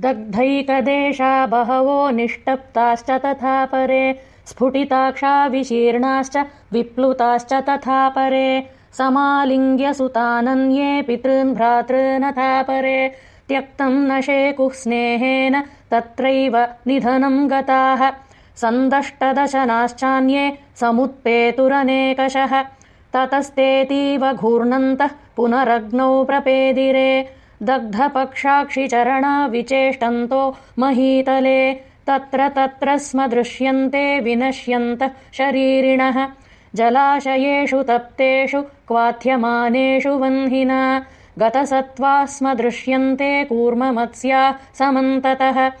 दग्धैकदेशा बहवो निष्टप्ताश्च तथा परे स्फुटिताक्षा विशीर्णाश्च विप्लुताश्च तथा परे समालिङ्ग्यसुतानन्ये पितॄन् भ्रातॄनथा परे त्यक्तम् न शेकुः स्नेहेन तत्रैव निधनम् गताः सन्दष्टदशनाश्चान्ये समुत्पेतुरनेकशः ततस्तेतीव घूर्णन्तः पुनरग्नौ प्रपेदिरे दग्धपक्षाक्षिचरणा विचेष्टन्तो महीतले। तत्र तत्र स्म दृश्यन्ते विनश्यन्तः शरीरिणः। जलाशयेषु तप्तेषु क्वाथ्यमानेषु वह्निना। गतसत्त्वा स्म दृश्यन्ते कूर्ममत्स्या समन्ततः